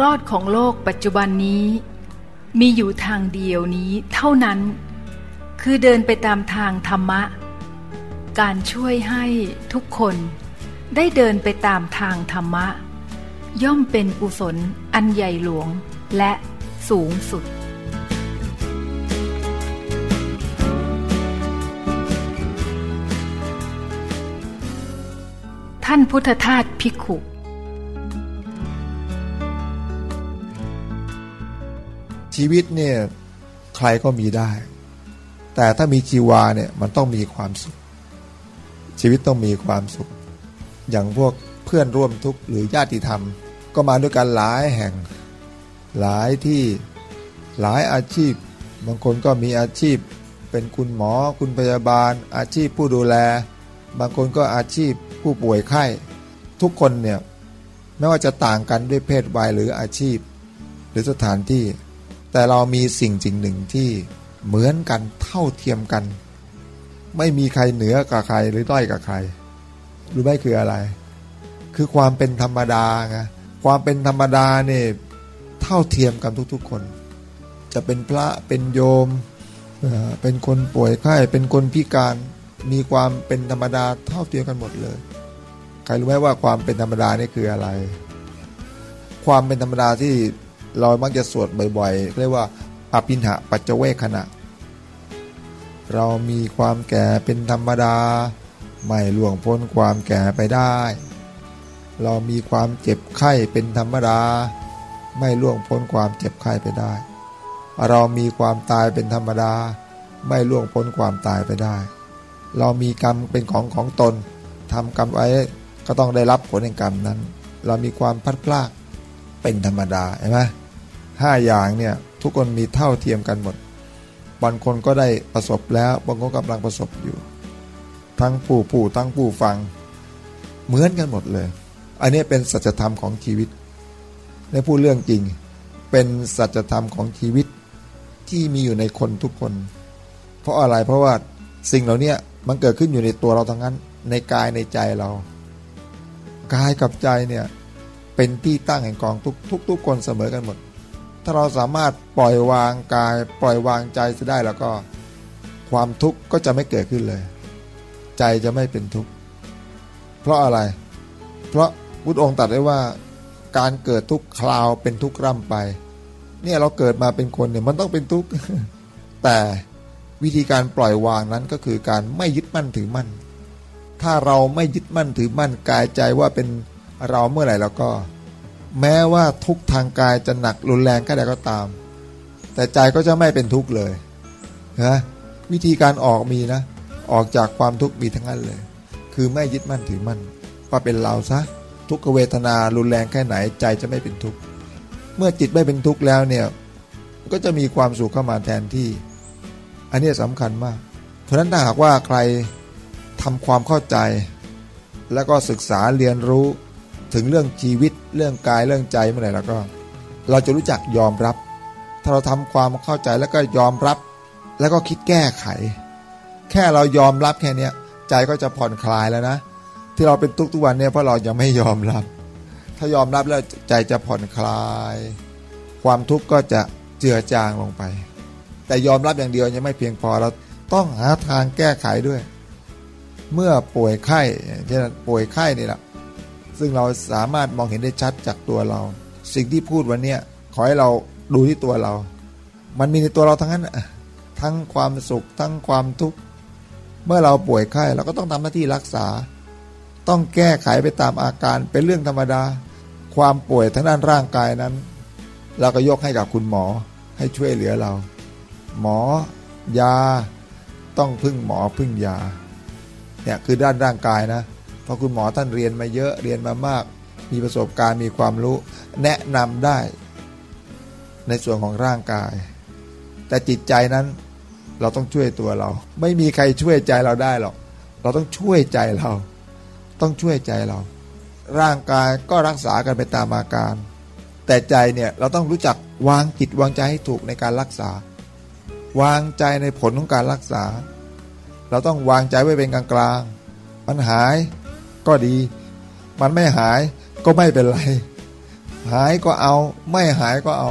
รอดของโลกปัจจุบันนี้ มีอยู่ทางเดียวนี้เท่านั้น คือเดินไปตามทางธรรมะ การช่วยให้ทุกคนได้เดินไปตามทางธรรมะ ย่อมเป็นกุศลอันใหญ่หลวงและสูงสุดท่านพุทธทาสพิกขุ ชีวิตเนี่ยใครก็มีได้ แต่ถ้ามีชีวาเนี่ยมันต้องมีความสุข ชีวิตต้องมีความสุข อย่างพวกเพื่อนร่วมทุกข์หรือญาติธรรม ก็มาด้วยกันหลายแห่ง หลายที่หลายอาชีพ บางคนก็มีอาชีพ เป็นคุณหมอคุณพยาบาล อาชีพผู้ดูแล บางคนก็อาชีพผู้ป่วยไข้ ทุกคนเนี่ยไม่ว่าจะต่างกันด้วยเพศวัยหรืออาชีพ หรือสถานที่ แต่เรามีสิ่งจริงหนึ่งที่เหมือนกันเท่าเทียมกัน ไม่มีใครเหนือกับใครหรือด้อยกับใครรู้ไหมคืออะไร คือความเป็นธรรมดาไงความเป็นธรรมดาเนี่ยเท่าเทียมกันทุกๆคน จะเป็นพระเป็นโยม เป็นคนป่วยไข้เป็นคนพิการมีความเป็นธรรมดาเท่าเทียมกันหมดเลย ใครรู้ไหมว่าความเป็นธรรมดานี่คืออะไร ความเป็นธรรมดาที่ เรามักจะสวดบ่อยๆเรียกว่าอภินหะปัจเจเวขณะ เรามีความแก่เป็นธรรมดา ไม่ล่วงพ้นความแก่ไปได้ เรามีความเจ็บไข้เป็นธรรมดา ไม่ล่วงพ้นความเจ็บไข้ไปได้ เรามีความตายเป็นธรรมดา ไม่ล่วงพ้นความตายไปได้ เรามีกรรมเป็นของของตนทำกรรมไว้ก็ต้องได้รับผลแห่งกรรมนั้น เรามีความพัดพลาก เป็นธรรมดาเห็นไหมห้าอย่างเนี่ยทุกคนมีเท่าเทียมกันหมด บางคนก็ได้ประสบแล้วบางคนกำลังประสบอยู่ ทั้งผู้ผู้ทั้งผู้ฟัง เหมือนกันหมดเลย อันนี้เป็นสัจธรรมของชีวิตในพูดเรื่องจริง เป็นสัจธรรมของชีวิตที่มีอยู่ในคนทุกคน เพราะอะไรเพราะว่าสิ่งเหล่านี้มันเกิดขึ้นอยู่ในตัวเราทั้งนั้น ในกายในใจเรา กายกับใจเนี่ย เป็นที่ตั้งแห่งกองทุกทุกทุกคนเสมอกันหมด ถ้าเราสามารถปล่อยวางกาย ปล่อยวางใจจะได้แล้วก็ความทุกข์ก็จะไม่เกิดขึ้นเลย ใจจะไม่เป็นทุกข์เพราะอะไร เพราะพุทธองค์ตรัสไว้ว่าการเกิดทุกคราวเป็นทุกร่ำไป เนี่ยเราเกิดมาเป็นคนเนี่ยมันต้องเป็นทุกข์แต่วิธีการปล่อยวางนั้นก็คือการไม่ยึดมั่นถือมั่น ถ้าเราไม่ยึดมั่นถือมั่นกายใจว่าเป็น เราเมื่อไหร่แล้วก็ แม้ว่าทุกทางกายจะหนักรุนแรงแค่ใดก็ตาม แต่ใจก็จะไม่เป็นทุกข์เลยนะวิธีการออกมีนะ ออกจากความทุกข์มีทั้งนั้นเลย คือไม่ยึดมั่นถือมั่นว่าเป็นเราซะทุกขเวทนารุนแรงแค่ไหนใจจะไม่เป็นทุกข์เมื่อจิตไม่เป็นทุกข์แล้วเนี่ยก็จะมีความสุขเข้ามาแทนที่ อันนี้สำคัญมาก เพราะนั้นถ้าหากว่าใครทำความเข้าใจ แล้วก็ศึกษาเรียนรู้ ถึงเรื่องชีวิตเรื่องกายเรื่องใจเมื่อไหร่แล้วก็ เราจะรู้จักยอมรับ ถ้าเราทำความเข้าใจแล้วก็ยอมรับ แล้วก็คิดแก้ไข แค่เรายอมรับแค่นี้ใจก็จะผ่อนคลายแล้วนะ ที่เราเป็นทุกทุกวันเนี่ยเพราะเรายังไม่ยอมรับ ถ้ายอมรับแล้วใจจะผ่อนคลาย ความทุกข์ก็จะเจือจางลงไป แต่ยอมรับอย่างเดียวยังไม่เพียงพอเราต้องหาทางแก้ไขด้วย เมื่อป่วยไข้เช่นป่วยไข้นี่แหละ ซึ่งเราสามารถมองเห็นได้ชัดจากตัวเรา สิ่งที่พูดวันนี้ขอให้เราดูที่ตัวเรา มันมีในตัวเราทั้งนั้นทั้งความสุขทั้งความทุกข์เมื่อเราป่วยไข้เราก็ต้องทำหน้าที่รักษา ต้องแก้ไขไปตามอาการเป็นเรื่องธรรมดา ความป่วยทางด้านร่างกายนั้น เราก็ยกให้กับคุณหมอให้ช่วยเหลือเรา หมอยา ต้องพึ่งหมอพึ่งยาเนี่ยคือด้านร่างกายนะ พราะคุณหมอท่านเรียนมาเยอะเรียนมามาก มีประสบการณ์มีความรู้ แนะนำได้ ในส่วนของร่างกาย แต่จิตใจนั้นเราต้องช่วยตัวเรา ไม่มีใครช่วยใจเราได้หรอกเราต้องช่วยใจเรา ต้องช่วยใจเรา ร่างกายก็รักษากันไปตามอาการ แต่ใจเนี่ยเราต้องรู้จักวางจิตวางใจให้ถูกในการรักษา วางใจในผลของการรักษา เราต้องวางใจไว้เป็นกลางๆมันหาย ก็ดี มันไม่หายก็ไม่เป็นไร หายก็เอา ไม่หายก็เอา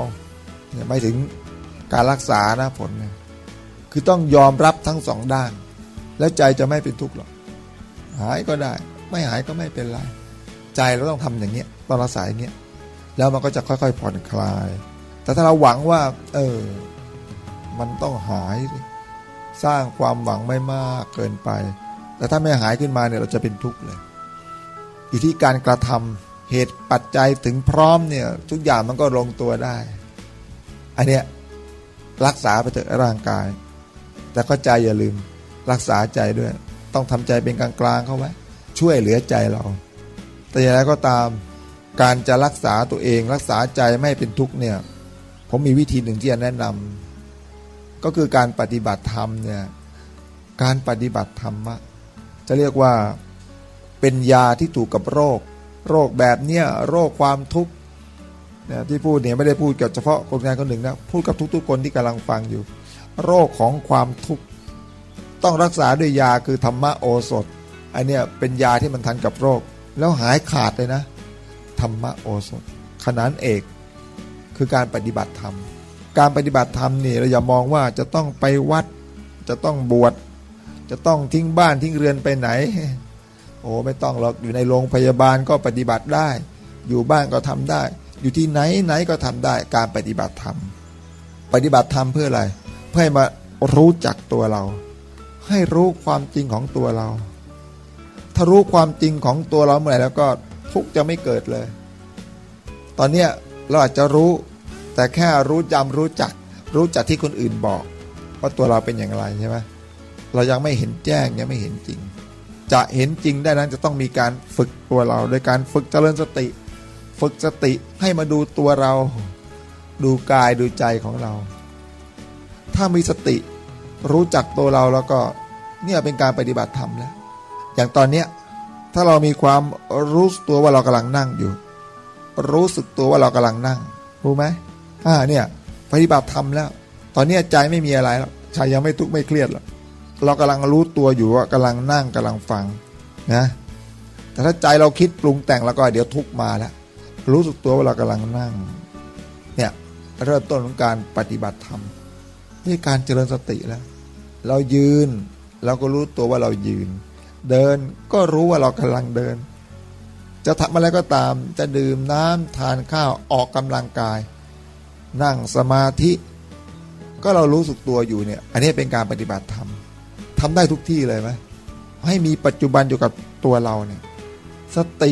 เนี่ยไม่ถึงการรักษานะผลเนี่ยคือต้องยอมรับทั้งสองด้าน แล้วใจจะไม่เป็นทุกข์หรอกหายก็ได้ ไม่หายก็ไม่เป็นไร ใจเราต้องทำอย่างเงี้ยต้องรักษาอย่างเงี้ยแล้วมันก็จะค่อยๆผ่อนคลาย แต่ถ้าเราหวังว่า เออ มันต้องหาย สร้างความหวังไม่มากเกินไป แต่ถ้าไม่หายขึ้นมาเนี่ยเราจะเป็นทุกข์เลย อยู่ที่การกระทำเหตุปัจจัยถึงพร้อมเนี่ยทุกอย่างมันก็ลงตัวได้ อันเนี้ยรักษาไปเถอะร่างกาย แต่ก็ใจอย่าลืมรักษาใจด้วย ต้องทำใจเป็นกลางๆเข้าไว้ช่วยเหลือใจเรา แต่อย่างไรก็ตามการจะรักษาตัวเองรักษาใจไม่เป็นทุกข์เนี่ย ผมมีวิธีหนึ่งที่จะแนะนำก็คือการปฏิบัติธรรมเนี่ยการปฏิบัติธรรมะจะเรียกว่า เป็นยาที่ถูกกับโรค โรคแบบเนี้ยโรคความทุกข์เนี่ยที่พูดเนี่ยไม่ได้พูดกับเฉพาะคนงานคนหนึ่งนะพูดกับทุกๆคนที่กำลังฟังอยู่ โรคของความทุกข์ต้องรักษาด้วยยาคือธรรมะโอสถอันเนี้ยเป็นยาที่มันทันกับโรค แล้วหายขาดเลยนะ ธรรมโอสถ ขนานเอก คือการปฏิบัติธรรม การปฏิบัติธรรมนี่เราอย่ามองว่าจะต้องไปวัด จะต้องบวชจะต้องทิ้งบ้านทิ้งเรือนไปไหน โอ้ไม่ต้องหรอกอยู่ในโรงพยาบาลก็ปฏิบัติได้ อยู่บ้านก็ทำได้ อยู่ที่ไหนไหนก็ทำได้การปฏิบัติธรรมปฏิบัติธรรมเพื่ออะไร เพื่อให้มารู้จักตัวเรา ให้รู้ความจริงของตัวเรา ถ้ารู้ความจริงของตัวเราเมื่อไหร่แล้วก็ทุกจะไม่เกิดเลย ตอนเนี้ยเราอาจจะรู้ แต่แค่รู้จำรู้จัก รู้จักที่คนอื่นบอกว่าตัวเราเป็นอย่างไรใช่ไหมเรายังไม่เห็นแจ้งยังไม่เห็นจริง จะเห็นจริงได้นั้นจะต้องมีการฝึกตัวเรา โดยการฝึกเจริญสติ ฝึกสติให้มาดูตัวเรา ดูกายดูใจของเรา ถ้ามีสติรู้จักตัวเราแล้วก็เนี่ยเป็นการปฏิบัติธรรมแล้ว อย่างตอนเนี้ยถ้าเรามีความรู้ตัวว่าเรากำลังนั่งอยู่ รู้สึกตัวว่าเรากำลังนั่ง รู้ไหมอ่าเนี่ยปฏิบัติธรรมแล้ว ตอนนี้ใจไม่มีอะไรแล้วใจยังไม่ทุกข์ไม่เครียดหรอก เรากำลังรู้ตัวอยู่ว่ากำลังนั่งกำลังฟังนะแต่ถ้าใจเราคิดปรุงแต่งแล้วก็เดี๋ยวทุกมาแล้วรู้สึกตัวว่าเรากำลังนั่งเนี่ยเริ่มต้นของการปฏิบัติธรรมนี่การเจริญสติแล้ว เรายืน เราก็รู้ตัวว่าเรายืน เดินก็รู้ว่าเรากำลังเดิน จะทำอะไรก็ตามจะดื่มน้ำทานข้าวออกกำลังกาย นั่งสมาธิ ก็เรารู้สึกตัวอยู่เนี่ย อันนี้เป็นการปฏิบัติธรรม ทำได้ทุกที่เลยไหมให้มีปัจจุบันอยู่กับตัวเราเนี่ย สติ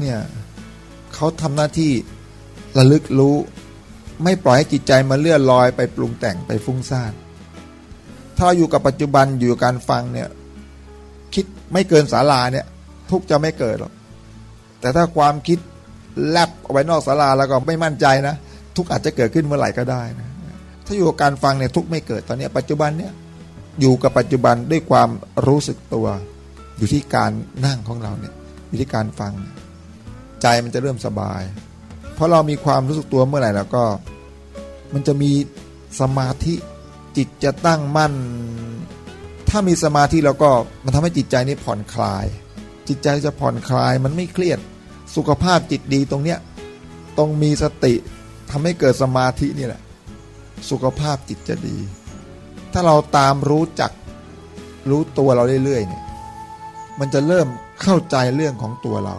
เนี่ยเขาทำหน้าที่ระลึกรู้ ไม่ปล่อยให้จิตใจมาเลื่อนลอยไปปรุงแต่งไปฟุ้งซ่านถ้าเราอยู่กับปัจจุบันอยู่การฟังเนี่ย คิดไม่เกินศาลาเนี่ย ทุกจะไม่เกิดหรอกแต่ถ้าความคิดแลบเอาไว้นอกศาลาแล้วก็ไม่มั่นใจนะทุกอาจจะเกิดขึ้นเมื่อไหร่ก็ได้นะถ้าอยู่กับการฟังเนี่ยทุกไม่เกิดตอนนี้ปัจจุบันเนี่ย อยู่กับปัจจุบันด้วยความรู้สึกตัว อยู่ที่การนั่งของเราเนี่ยอยู่ที่การฟัง ใจมันจะเริ่มสบาย เพราะเรามีความรู้สึกตัวเมื่อไหร่แล้วก็ มันจะมีสมาธิจิตจะตั้งมั่น ถ้ามีสมาธิแล้วก็มันทำให้จิตใจนี่ผ่อนคลาย จิตใจจะผ่อนคลายมันไม่เครียดสุขภาพจิตดีตรงเนี้ยต้องมีสติทำให้เกิดสมาธินี่แหละ สุขภาพจิตจะดี ถ้าเราตามรู้จักรู้ตัวเราเรื่อยๆเนี่ยมันจะเริ่มเข้าใจเรื่องของตัวเรา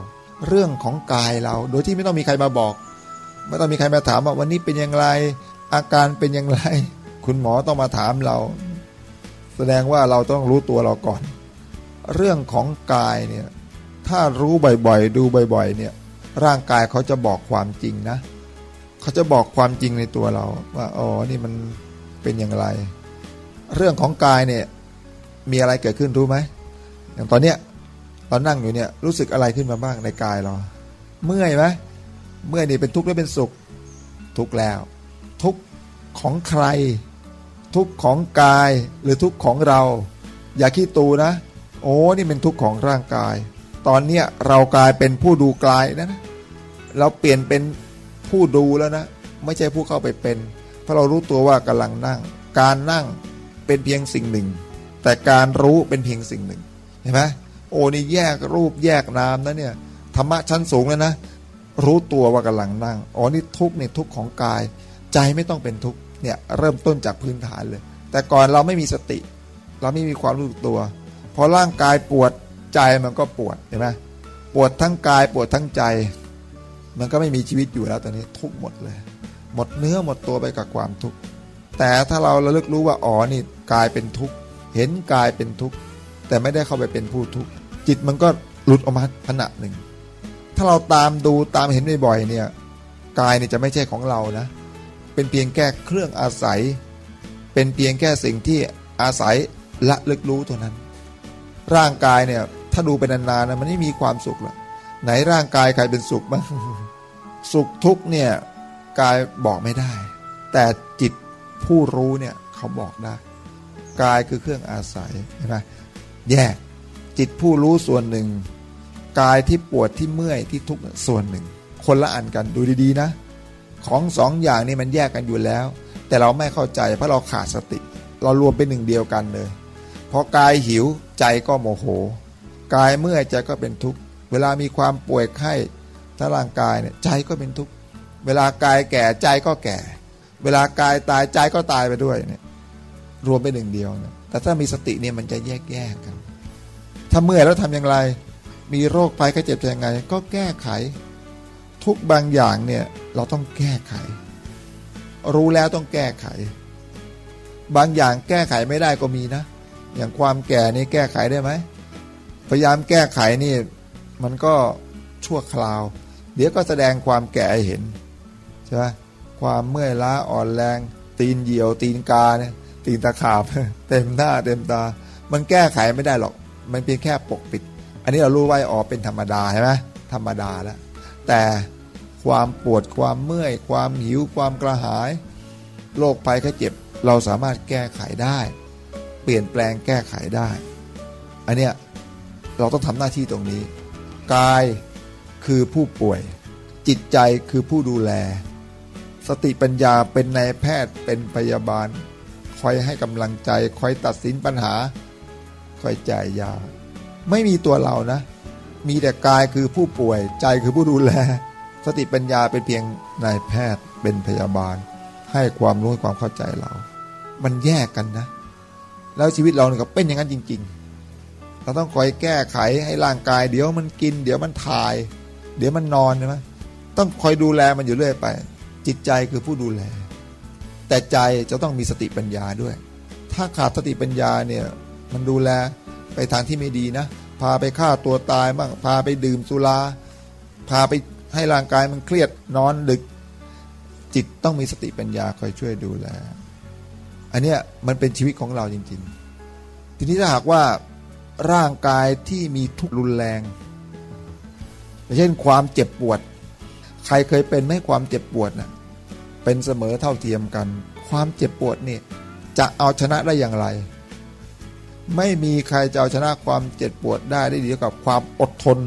เรื่องของกายเรา โดยที่ไม่ต้องมีใครมาบอก ไม่ต้องมีใครมาถามว่าวันนี้เป็นอย่างไร อาการเป็นอย่างไร คุณหมอต้องมาถามเรา แสดงว่าเราต้องรู้ตัวเราก่อน เรื่องของกายเนี่ยถ้ารู้บ่อยๆ ดูบ่อยๆ เนี่ย ร่างกายเขาจะบอกความจริงนะ เขาจะบอกความจริงในตัวเรา ว่าอ๋อนี่มันเป็นอย่างไร เรื่องของกายเนี่ยมีอะไรเกิดขึ้นรู้ไหมอย่างตอนเนี้ยเรานั่งอยู่เนี่ยรู้สึกอะไรขึ้นมาบ้างในกายเรา เมื่อยไหมเมื่อยนี่เป็นทุกข์หรือเป็นสุข ทุกข์แล้ว ทุกข์ของใคร ทุกข์ของกายหรือทุกข์ของเรา อย่าขี้ตูนะ โอ้นี่เป็นทุกข์ของร่างกาย ตอนเนี้ยเรากลายเป็นผู้ดูกายนะเราเปลี่ยนเป็นผู้ดูแล้วนะ ไม่ใช่ผู้เข้าไปเป็น เพราะเรารู้ตัวว่ากำลังนั่ง การนั่ง เป็นเพียงสิ่งหนึ่ง แต่การรู้เป็นเพียงสิ่งหนึ่งเห็นไหมโอ้นี่แยกรูปแยกนามนะเนี่ยธรรมะชั้นสูงแล้วนะ รู้ตัวว่ากำลังนั่งอ๋อนี่ทุกเนี่ยทุกของกาย ใจไม่ต้องเป็นทุกเนี่ยเริ่มต้นจากพื้นฐานเลย แต่ก่อนเราไม่มีสติ เราไม่มีความรู้ตัวพอร่างกายปวดใจมันก็ปวดเห็นไหมปวดทั้งกายปวดทั้งใจ มันก็ไม่มีชีวิตอยู่แล้วตอนนี้ทุกหมดเลย หมดเนื้อหมดตัวไปกับความทุกข์ แต่ถ้าเราระลึกรู้ว่าอ๋อนี่กายเป็นทุกข์เห็นกายเป็นทุกข์แต่ไม่ได้เข้าไปเป็นผู้ทุกข์จิตมันก็หลุดออกมาขณะหนึ่ง ถ้าเราตามดูตามเห็นบ่อยๆเนี่ยกายเนี่ยจะไม่ใช่ของเรานะ เป็นเพียงแค่เครื่องอาศัย เป็นเพียงแค่สิ่งที่อาศัยละลึกรู้เท่านั้น ร่างกายเนี่ย ถ้าดูเป็นานๆนะมันไม่มีความสุขหรอกไหนร่างกายใครเป็นสุขบ้างสุขทุกเนี่ยกายบอกไม่ได้ แต่ ผู้รู้เนี่ยเขาบอกได้กายคือเครื่องอาศัยใช่ไหมแยกจิตผู้รู้ส่วนหนึ่ง กายที่ปวดที่เมื่อยที่ทุกข์ส่วนหนึ่ง คนละอันกันดูดีๆนะ ของสองอย่างนี้มันแยกกันอยู่แล้ว แต่เราไม่เข้าใจเพราะเราขาดสติ เรารวมเป็นหนึ่งเดียวกันเลยพอกายหิวใจก็โมโห กายเมื่อยใจก็เป็นทุกข์เวลามีความป่วยไข้ถ้าร่างกายเนี่ยใจก็เป็นทุกข์เวลากายแก่ใจก็แก่ เวลากายตายใจก็ตายไปด้วยเนี่ยรวมเป็นหนึ่งเดียวเนี่ยแต่ถ้ามีสติเนี่ยมันจะแยกแยกกัน ถ้าเมื่อยแล้วทำอย่างไร มีโรคภัยไข้เจ็บยังไง ก็แก้ไข ทุกบางอย่างเนี่ยเราต้องแก้ไข รู้แล้วต้องแก้ไข บางอย่างแก้ไขไม่ได้ก็มีนะ อย่างความแก่นี่แก้ไขได้ไหมพยายามแก้ไขนี่มันก็ชั่วคราว เดี๋ยวก็แสดงความแก่ให้เห็นใช่ไหม ความเมื่อยล้าอ่อนแรง ตีนเหี่ยว ตีนกาเนี่ยตีนตะขาบ เต็มหน้าเต็มตา มันแก้ไขไม่ได้หรอก มันเพียงแค่ปกปิด อันนี้เรารู้ไว้อ๋อเป็นธรรมดาใช่ไหมธรรมดาแล้วแต่ความปวดความเมื่อย ความหิวความกระหายโรคภัยไข้เจ็บเราสามารถแก้ไขได้ เปลี่ยนแปลงแก้ไขได้ อันเนี้ยเราต้องทำหน้าที่ตรงนี้ กายคือผู้ป่วย จิตใจคือผู้ดูแล สติปัญญาเป็นนายแพทย์เป็นพยาบาล คอยให้กำลังใจ คอยตัดสินปัญหา คอยจ่ายยา ไม่มีตัวเรานะ มีแต่กายคือผู้ป่วย ใจคือผู้ดูแล สติปัญญาเป็นเพียงนายแพทย์เป็นพยาบาล ให้ความรู้ความเข้าใจเรา มันแยกกันนะ แล้วชีวิตเราเนี่ยก็เป็นอย่างนั้นจริง ๆ เราต้องคอยแก้ไขให้ร่างกาย เดี๋ยวมันกิน เดี๋ยวมันถ่าย เดี๋ยวมันนอนใช่ไหมต้องคอยดูแลมันอยู่เรื่อยไป จิตใจคือผู้ดูแล แต่ใจจะต้องมีสติปัญญาด้วย ถ้าขาดสติปัญญาเนี่ยมันดูแลไปทางที่ไม่ดีนะ พาไปฆ่าตัวตายบ้างพาไปดื่มสุราพาไปให้ร่างกายมันเครียดนอนดึก จิตต้องมีสติปัญญาคอยช่วยดูแล อันเนี้ยมันเป็นชีวิตของเราจริง ๆ ทีนี้ถ้าหากว่าร่างกายที่มีทุกข์รุนแรงเช่นความเจ็บปวด ใครเคยเป็นไหมความเจ็บปวดนะ่ะ เป็นเสมอเท่าเทียมกัน ความเจ็บปวดนี่จะเอาชนะได้อย่างไร ไม่มีใครจะเอาชนะความเจ็บปวดได้ได้ดีกับความอดทน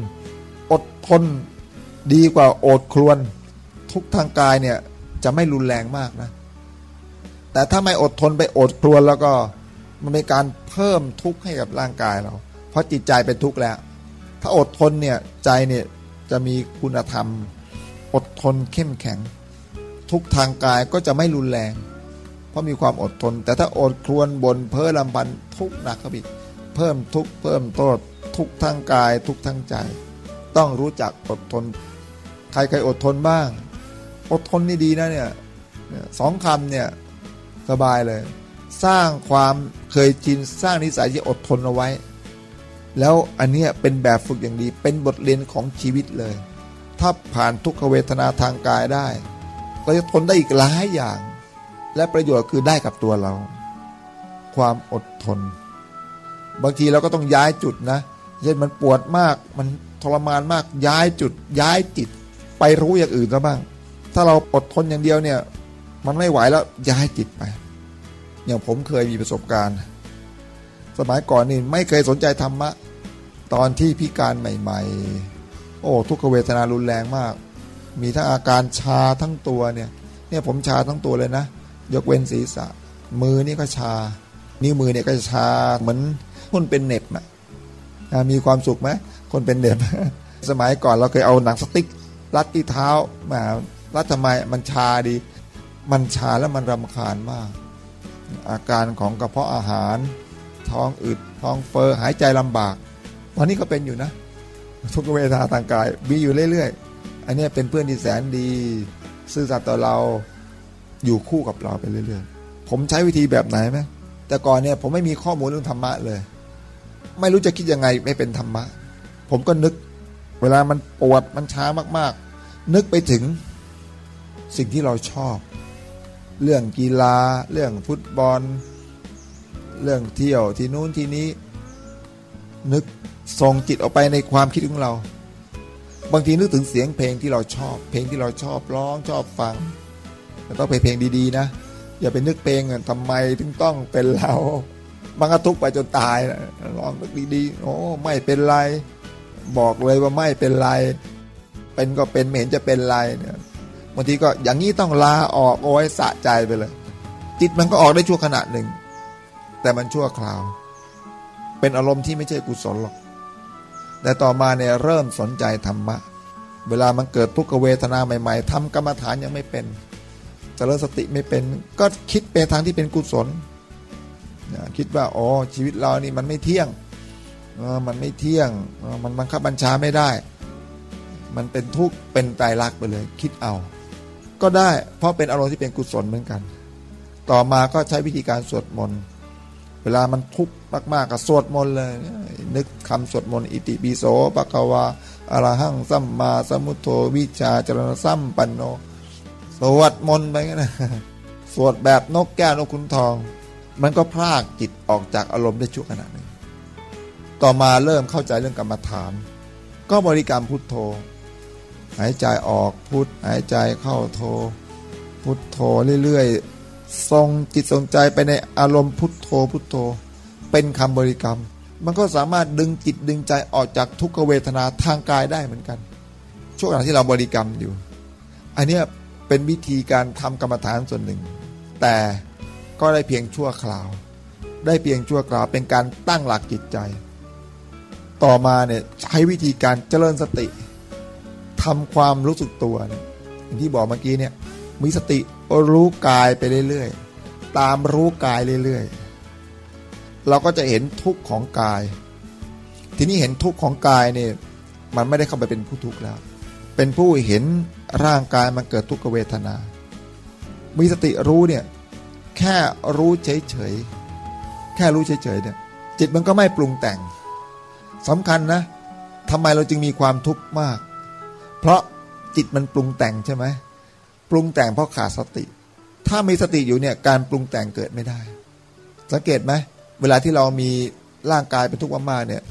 อดทนดีกว่าอดครวน ทุกทางกายเนี่ยจะไม่รุนแรงมากนะ แต่ถ้าไม่อดทนไปอดครวนแล้วก็มันเป็นการเพิ่มทุกข์ให้กับร่างกายเรา เพราะจิตใจเป็นทุกข์แล้ว ถ้าอดทนเนี่ยใจเนี่ยจะมีคุณธรรม อดทนเข้มแข็ง ทุกทางกายก็จะไม่รุนแรง เพราะมีความอดทน แต่ถ้าอดครวนบนเพ้อลำพันทุกหนักครับอีกเพิ่มทุกเพิ่มโทษทุกทางกายทุกทางใจ ต้องรู้จักอดทน ใครเคยอดทนบ้าง อดทนนี่ดีนะเนี่ยสองคำเนี่ยสบายเลย สร้างความเคยชินสร้างนิสัยที่อดทนเอาไว้ แล้วอันนี้เป็นแบบฝึกอย่างดีเป็นบทเรียนของชีวิตเลย ถ้าผ่านทุกขเวทนาทางกายได้ ก็จะทนได้อีกหลายอย่าง และประโยชน์คือได้กับตัวเรา ความอดทน บางทีเราก็ต้องย้ายจุดนะเช่นมันปวดมากมันทรมานมากย้ายจุดย้ายจิต ไปรู้อย่างอื่นซะบ้าง ถ้าเราอดทนอย่างเดียวเนี่ย มันไม่ไหวแล้วย้ายจิตไป อย่างผมเคยมีประสบการณ์ สมัยก่อนนี่ไม่เคยสนใจธรรมะ ตอนที่พิการใหม่ ๆ โอ้ทุกขเวทนารุนแรงมาก มีทั้งอาการชาทั้งตัวเนี่ยเนี่ยผมชาทั้งตัวเลยนะ ยกเว้นศีรษะ มือนี่ก็ชา นิ้วมือเนี่ยก็ชาเหมือนคนเป็นเน็บอะมีความสุขไหมคนเป็นเน็บ สมัยก่อนเราเคยเอาหนังสติ๊กรัดที่เท้าแหมรัดทำไมมันชาดี มันชาแล้วมันรำคาญมาก อาการของกระเพาะอาหาร ท้องอืดท้องเฟอ้อหายใจลำบาก ตอนนี้ก็เป็นอยู่นะ ทุกเวทนาทางกายมีอยู่เรื่อยๆ อันนี้เป็นเพื่อนที่แสนดี ซื่อสัตย์ต่อเราอยู่คู่กับเราไปเรื่อยๆ ผมใช้วิธีแบบไหนไหมแต่ก่อนเนี่ยผมไม่มีข้อมูลเรื่องธรรมะเลย ไม่รู้จะคิดยังไงไม่เป็นธรรมะ ผมก็นึก เวลามันปวดมันช้ามากๆ นึกไปถึงสิ่งที่เราชอบ เรื่องกีฬา เรื่องฟุตบอล เรื่องเที่ยวที่นู้นที่นี้ นึกส่งจิตออกไปในความคิดของเรา บางทีนึกถึงเสียงเพลงที่เราชอบ เพลงที่เราชอบร้องชอบฟังแต่ต้องไปเพลงดีๆนะ อย่าไปนึกเพลงทำไมถึงต้องเป็นเราบางกระทุกไปจนตายร้องนึกดีๆโอ้ไม่เป็นไร บอกเลยว่าไม่เป็นไร เป็นก็เป็นไม่เห็นจะเป็นไรเนี่ยบางทีก็อย่างนี้ต้องลาออกโอ้ยสะใจไปเลย จิตมันก็ออกได้ชั่วขณะหนึ่ง แต่มันชั่วคราว เป็นอารมณ์ที่ไม่ใช่กุศลหรอก แต่ต่อมาเนี่ยเริ่มสนใจธรรมะ เวลามันเกิดทุกขเวทนาใหม่ๆทำกรรมฐานยังไม่เป็นจริญสติไม่เป็น ก็คิดไปทางที่เป็นกุศลคิดว่าอ๋อชีวิตเรานี่มันไม่เที่ยงมันไม่เที่ยงมันบังคับบัญชาไม่ได้ มันเป็นทุกข์เป็นตายรักไปเลย คิดเอา ก็ได้เพราะเป็นอารมณ์ที่เป็นกุศลเหมือนกัน ต่อมาก็ใช้วิธีการสวดมนต์ เวลามันทุกข์มากๆก็สวดมนต์เลย นึกคำสวดมนต์อิติปิโสปะกวาอรหังสัมมาสัมพุทโธวิชาจรณสัมปันโน สวดมนต์ไปงั้นนะสวดแบบนกแก้วนกขุนทอง มันก็พลากจิตออกจากอารมณ์ได้ชั่วขณะหนึ่งต่อมาเริ่มเข้าใจเรื่องกรรมฐาน ก็บริกรรมพุทโธ หายใจออกพุทหายใจเข้าโธ พุทโธเรื่อยๆ ทรงจิตทรงใจไปในอารมณ์พุทโธพุทโธ เป็นคำบริกรรม มันก็สามารถดึงจิตดึงใจออกจากทุกขเวทนาทางกายได้เหมือนกัน ช่วงขณะที่เราบริกรรมอยู่ อันนี้เป็นวิธีการทำกรรมฐานส่วนหนึ่ง แต่ก็ได้เพียงชั่วคราว ได้เพียงชั่วคราวเป็นการตั้งหลักจิตใจ ต่อมาเนี่ยใช้วิธีการเจริญสติทำความรู้สึกตัว อย่างที่บอกเมื่อกี้เนี่ยมีสติ รู้กายไปเรื่อยๆ ตามรู้กายเรื่อยๆ เราก็จะเห็นทุกข์ของกาย ทีนี้เห็นทุกข์ของกายเนี่ยมันไม่ได้เข้าไปเป็นผู้ทุกข์แล้ว เป็นผู้เห็นร่างกายมันเกิดทุกขเวทนา มีสติรู้เนี่ยแค่รู้เฉยๆ แค่รู้เฉยๆเนี่ยจิตมันก็ไม่ปรุงแต่งสำคัญนะทำไมเราจึงมีความทุกข์มาก เพราะจิตมันปรุงแต่งใช่ไหม ปรุงแต่งเพราะขาดสติ ถ้ามีสติอยู่เนี่ยการปรุงแต่งเกิดไม่ได้ สังเกตไหมเวลาที่เรามีร่างกายเป็นทุกข์มากๆเนี่ย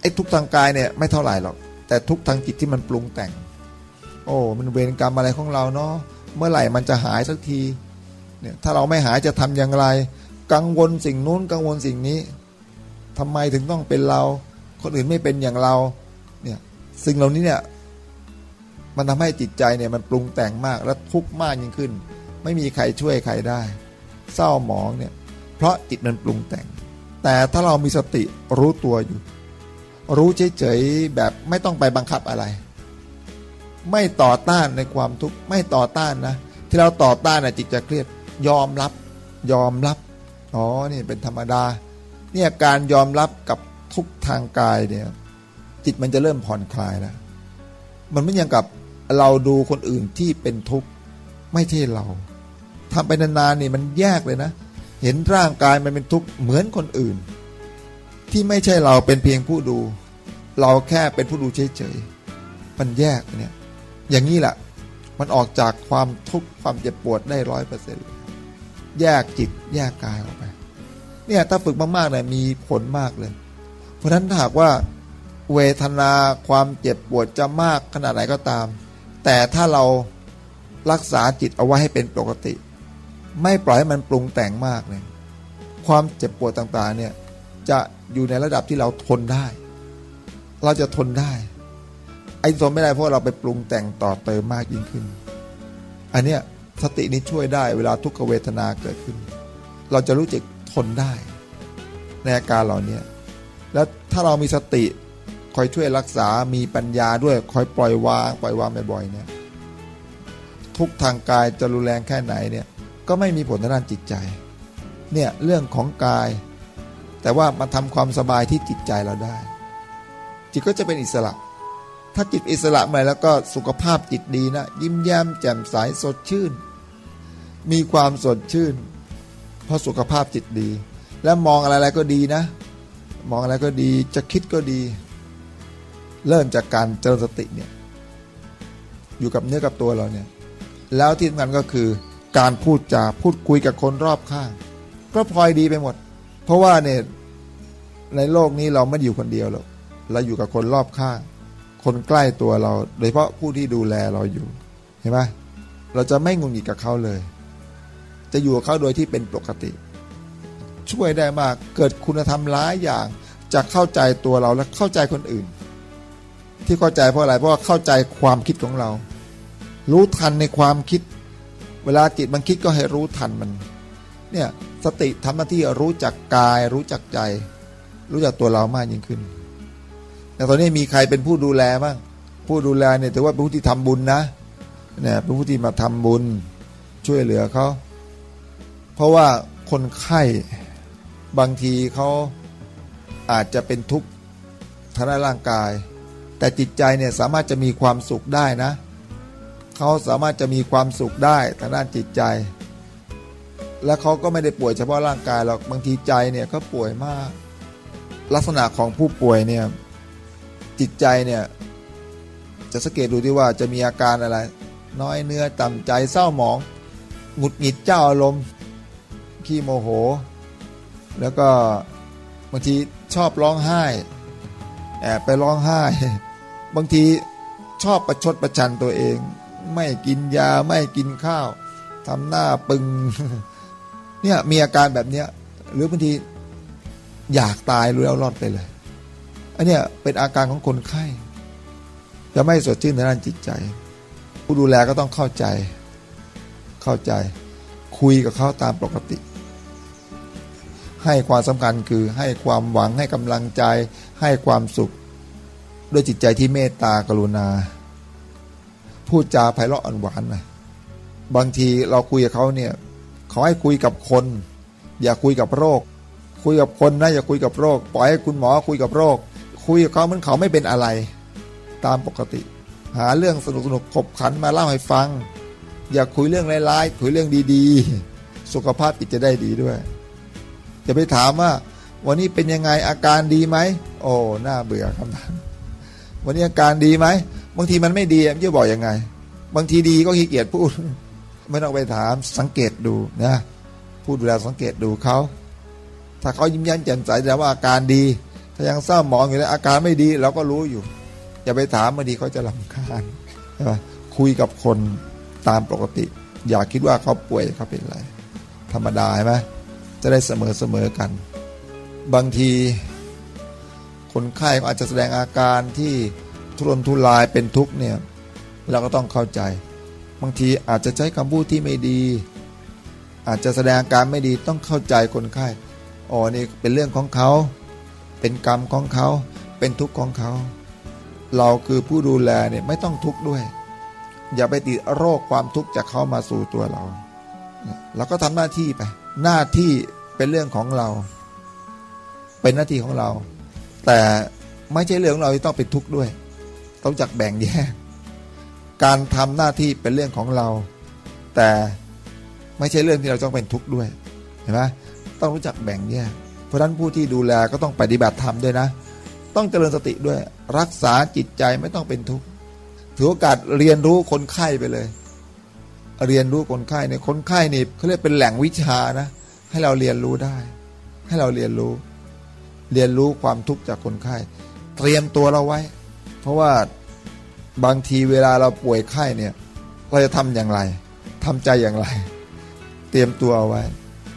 ไอ้ทุกทางกายเนี่ยไม่เท่าไหร่หรอก แต่ทุกทางจิตที่มันปรุงแต่ง โอ้ มันเวรกรรมอะไรของเราเนาะเมื่อไหร่มันจะหายสักทีเนี่ยถ้าเราไม่หายจะทำอย่างไร กังวลสิ่งนู้นกังวลสิ่งนี้ทำไมถึงต้องเป็นเรา คนอื่นไม่เป็นอย่างเราเนี่ยสิ่งเหล่านี้เนี่ย มันทำให้จิตใจเนี่ยมันปรุงแต่งมากและทุกข์มากยิ่งขึ้น ไม่มีใครช่วยใครได้ เศร้าหมองเนี่ยเพราะจิตมันปรุงแต่ง แต่ถ้าเรามีสติรู้ตัวอยู่ รู้เฉยๆแบบไม่ต้องไปบังคับอะไร ไม่ต่อต้านในความทุกข์ไม่ต่อต้านนะที่เราต่อต้านนะจิตจะเครียดยอมรับ ยอมรับอ๋อนี่เป็นธรรมดาเนี่ยการยอมรับกับทุกทางกายเนี่ยจิตมันจะเริ่มผ่อนคลายแล้วมันไม่ยังกับ เราดูคนอื่นที่เป็นทุกข์ไม่ใช่เราทำไปนานๆนี่มันแยกเลยนะ เห็นร่างกายมันเป็นทุกข์เหมือนคนอื่น ที่ไม่ใช่เราเป็นเพียงผู้ดู เราแค่เป็นผู้ดูเฉยๆมันแยกเนี่ย อย่างนี้แหละมันออกจากความทุกข์ความเจ็บปวดได้ร้อยเปอร์เซ็นต์แยกจิตแยกกายออกไป เนี่ยถ้าฝึกมากๆเนี่ยมีผลมากเลย เพราะฉะนั้นถ้าหากว่าเวทนาความเจ็บปวดจะมากขนาดไหนก็ตาม แต่ถ้าเรารักษาจิตเอาไว้ให้เป็นปกติ ไม่ปล่อยให้มันปรุงแต่งมากเลยความเจ็บปวดต่างๆเนี่ยจะอยู่ในระดับที่เราทนได้ เราจะทนได้ ไอ้ทนไม่ได้เพราะเราไปปรุงแต่งต่อเติมมากยิ่งขึ้น อันเนี้ยสตินี้ช่วยได้เวลาทุกขเวทนาเกิดขึ้น เราจะรู้จักทนได้ ในอาการเหล่านี้แล้วถ้าเรามีสติ คอยช่วยรักษามีปัญญาด้วย คอยปล่อยวาง ปล่อยวางบ่อยๆเนี่ยทุกทางกายจะรุนแรงแค่ไหนเนี่ยก็ไม่มีผลทางด้านจิตใจเนี่ยเรื่องของกาย แต่ว่ามันทำความสบายที่จิตใจเราได้ จิตก็จะเป็นอิสระ ถ้าจิตอิสระมาแล้วก็สุขภาพจิตดีนะ ยิ้มแย้มแจ่มใสสดชื่น มีความสดชื่น เพราะสุขภาพจิตดี และมองอะไรๆก็ดีนะ มองอะไรก็ดีจะคิดก็ดี เริ่มจากการเจริญสติเนี่ยอยู่กับเนื้อกับตัวเราเนี่ยแล้วที่สำคัญก็คือการพูดจาพูดคุยกับคนรอบข้าง ก็พลอยดีไปหมด เพราะว่าเนี่ยในโลกนี้เราไม่อยู่คนเดียวหรอกเราอยู่กับคนรอบข้าง คนใกล้ตัวเรา โดยเฉพาะผู้ที่ดูแลเราอยู่เห็นไหมเราจะไม่งุนงิดกับเขาเลย จะอยู่กับเขาโดยที่เป็นปกติ ช่วยได้มากเกิดคุณธรรมหลายอย่างจะเข้าใจตัวเราและเข้าใจคนอื่น ที่เข้าใจเพราะอะไรเพราะว่าเข้าใจความคิดของเรา รู้ทันในความคิด เวลาจิตมันคิดก็ให้รู้ทันมันเนี่ยสติทำหน้าที่รู้จักกาย รู้จักใจ รู้จักตัวเรามากยิ่งขึ้น แต่ตอนนี้มีใครเป็นผู้ดูแลบ้างผู้ดูแลเนี่ยถือว่าเป็นผู้ที่ทำบุญนะเนี่ยเป็นผู้ที่มาทำบุญช่วยเหลือเขาเพราะว่าคนไข้บางทีเขาอาจจะเป็นทุกข์ทางด้านร่างกาย แต่จิตใจเนี่ยสามารถจะมีความสุขได้นะ เขาสามารถจะมีความสุขได้ทางด้านจิตใจ และเขาก็ไม่ได้ป่วยเฉพาะร่างกายหรอกบางทีใจเนี่ยก็ป่วยมาก ลักษณะของผู้ป่วยเนี่ยจิตใจเนี่ยจะสังเกตดูที่ว่าจะมีอาการอะไร น้อยเนื้อต่ำใจเศร้าหมองหงุดหงิดเจ้าอารมณ์ขี้โมโห แล้วก็บางทีชอบร้องไห้แอบไปร้องไห้ บางทีชอบประชดประชันตัวเอง ไม่กินยาไม่กินข้าวทำหน้าปึง เนี่ยมีอาการแบบเนี้ย หรือบางทีอยากตายรู้แล้วรอดไปเลย อันเนี้ยเป็นอาการของคนไข้ จะไม่สดชื่นในด้านจิตใจ ผู้ดูแลก็ต้องเข้าใจ เข้าใจ คุยกับเขาตามปกติ ให้ความสำคัญคือให้ความหวังให้กำลังใจ ให้ความสุข ด้วยจิตใจที่เมตตากรุณา พูดจาไพเราะอ่อนหวานนะบางทีเราคุยกับเขาเนี่ยเขาให้คุยกับคน อย่าคุยกับโรค คุยกับคนนะอย่าคุยกับโรค ปล่อยให้คุณหมอคุยกับโรค คุยกับเขาเหมือนเขาไม่เป็นอะไร ตามปกติ หาเรื่องสนุกสนุกขบขันมาเล่าให้ฟัง อย่าคุยเรื่องร้ายๆคุยเรื่องดีๆ สุขภาพจิตจะได้ดีด้วยจะไปถามว่า วันนี้เป็นยังไงอาการดีไหมโอ้หน้าเบื่อคำถาม วันนี้อาการดีไหมบางทีมันไม่ดีจะบอกยังไง บางทีดีก็ขี้เกียจพูด ไม่ต้องไปถามสังเกตดูนะพูดดูแลสังเกตดูเขาถ้าเขายิ้มแย้มแจ่มใสแต่ว่าอาการดี ถ้ายังเศร้าหมองอยู่แล้วอาการไม่ดีเราก็รู้อยู่อย่าไปถามบางทีเขาจะลำคาญใช่ไหมคุยกับคนตามปกติ อย่าคิดว่าเขาป่วยเขาเป็นอะไร ธรรมดาใช่ไหมจะได้เสมอเสมอกัน บางที คนไข้อาจจะแสดงอาการที่ทุรนทุรายเป็นทุกข์เนี่ยเราก็ต้องเข้าใจ บางทีอาจจะใช้คำพูดที่ไม่ดี อาจจะแสดงอาการไม่ดีต้องเข้าใจคนไข้อ๋อนี่เป็นเรื่องของเขา เป็นกรรมของเขา เป็นทุกข์ของเขา เราคือผู้ดูแลเนี่ยไม่ต้องทุกข์ด้วย อย่าไปติดโรคความทุกข์จากเขามาสู่ตัวเราเราก็ทำหน้าที่ไป หน้าที่เป็นเรื่องของเรา เป็นหน้าที่ของเรา แต่ไม่ใช่เรื่องเราที่ต้องเป็นทุกข์ด้วย ต้องจักแบ่งแยก การทำหน้าที่เป็นเรื่องของเรา แต่ไม่ใช่เรื่องที่เราต้องเป็นทุกข์ด้วยเห็นไหมต้องรู้จักแบ่งแยก เพราะฉะนั้นผู้ที่ดูแลก็ต้องปฏิบัติธรรมด้วยนะ ต้องเจริญสติด้วย รักษาจิตใจไม่ต้องเป็นทุกข์ถือโอกาสเรียนรู้คนไข้ไปเลย เรียนรู้คนไข้เนี่ยคนไข้นี่เขาเรียกเป็นแหล่งวิชานะ ให้เราเรียนรู้ได้ ให้เราเรียนรู้ เรียนรู้ความทุกข์จากคนไข้ เตรียมตัวเราไว้ เพราะว่าบางทีเวลาเราป่วยไข้เนี่ย เราจะทำอย่างไรทำใจอย่างไร เตรียมตัวเอาไว้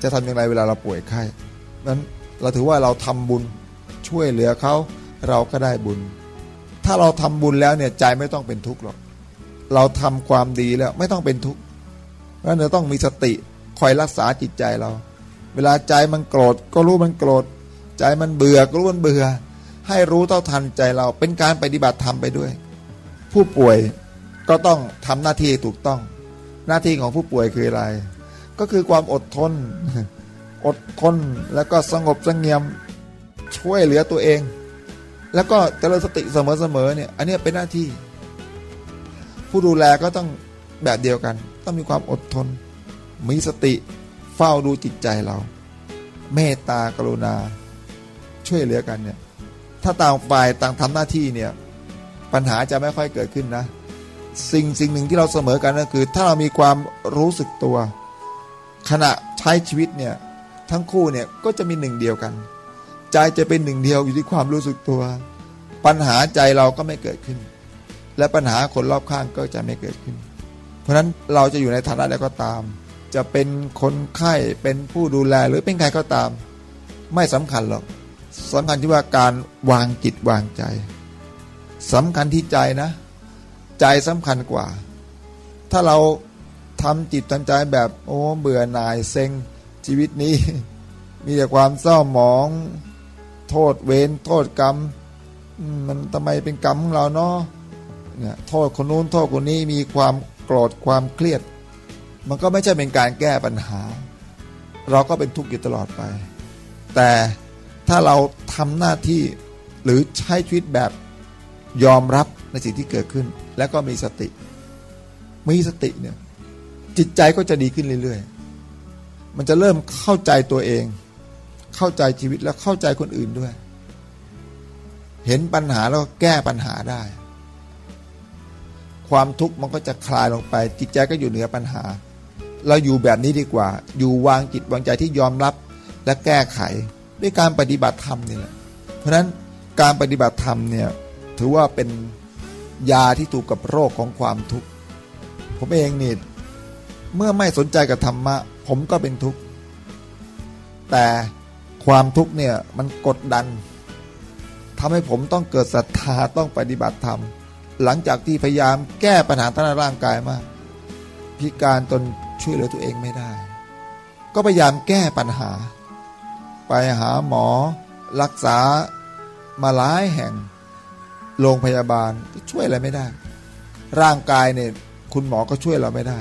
จะทำอย่างไรเวลาเราป่วยไข้นั้นเราถือว่าเราทำบุญช่วยเหลือเขาเราก็ได้บุญ ถ้าเราทำบุญแล้วเนี่ยใจไม่ต้องเป็นทุกข์หรอกเราทำความดีแล้วไม่ต้องเป็นทุกข์เพราะเราต้องมีสติคอยรักษาจิตใจเรา เวลาใจมันโกรธก็รู้มันโกรธ ใจมันเบื่อก็รู้มันเบื่อ ให้รู้เท่าทันใจเราเป็นการปฏิบัติธรรมไปด้วย ผู้ป่วยก็ต้องทำหน้าที่ถูกต้อง หน้าที่ของผู้ป่วยคืออะไร ก็คือความอดทน อดทนแล้วก็สงบสงเงียมช่วยเหลือตัวเอง แล้วก็เจริญสติเสมอๆเนี่ย อันนี้เป็นหน้าที่ ผู้ดูแลก็ต้องแบบเดียวกัน ต้องมีความอดทน มีสติเฝ้าดูจิตใจเรา เมตตากรุณา ช่วยเหลือกันเนี่ย ถ้าต่างฝ่ายต่างทำหน้าที่เนี่ย ปัญหาจะไม่ค่อยเกิดขึ้นนะ สิ่งสิ่งหนึ่งที่เราเสมอกันก็คือ ถ้าเรามีความรู้สึกตัว ขณะใช้ชีวิตเนี่ย ทั้งคู่เนี่ยก็จะมีหนึ่งเดียวกัน ใจจะเป็นหนึ่งเดียวอยู่ที่ความรู้สึกตัว ปัญหาใจเราก็ไม่เกิดขึ้น และปัญหาคนรอบข้างก็จะไม่เกิดขึ้น เพราะฉะนั้นเราจะอยู่ในฐานะใดก็ตาม จะเป็นคนไข้เป็นผู้ดูแลหรือเป็นใครก็ตาม ไม่สำคัญหรอก สำคัญที่ว่าการวางจิตวางใจสำคัญที่ใจนะ ใจสำคัญกว่า ถ้าเราทำจิตทำใจแบบโอ้เบื่อหน่ายเซ็งชีวิตนี้ มีแต่ความเศร้าหมอง โทษเวรโทษกรรม มันทำไมเป็นกรรมของเราเนาะเนี่ยโทษคนนู้นโทษคนนี้มีความโกรธความเครียด มันก็ไม่ใช่เป็นการแก้ปัญหา เราก็เป็นทุกข์อยู่ตลอดไป แต่ ถ้าเราทำหน้าที่หรือใช้ชีวิตแบบยอมรับในสิ่งที่เกิดขึ้น แล้วก็มีสติ มีสติเนี่ย จิตใจก็จะดีขึ้นเรื่อยๆ มันจะเริ่มเข้าใจตัวเอง เข้าใจชีวิตแล้วเข้าใจคนอื่นด้วย เห็นปัญหาแล้วแก้ปัญหาได้ ความทุกข์มันก็จะคลายลงไป จิตใจก็อยู่เหนือปัญหา เราอยู่แบบนี้ดีกว่า อยู่วางจิตวางใจที่ยอมรับและแก้ไข ด้วยการปฏิบัติธรรมนี่แหละเพราะฉะนั้นการปฏิบัติธรรมเนี่ยถือว่าเป็นยาที่ถูกกับโรคของความทุกข์ผมเองนี่เมื่อไม่สนใจกับธรรมะ ผมก็เป็นทุกข์แต่ความทุกข์เนี่ยมันกดดันทำให้ผมต้องเกิดศรัทธาต้องปฏิบัติธรรม หลังจากที่พยายามแก้ปัญหาทางร่างกายมาก พิการตนช่วยเหลือตัวเองไม่ได้ ก็พยายามแก้ปัญหา ไปหาหมอ รักษามาหลายแห่ง โรงพยาบาลช่วยอะไรไม่ได้ ร่างกายเนี่ยคุณหมอก็ช่วยเราไม่ได้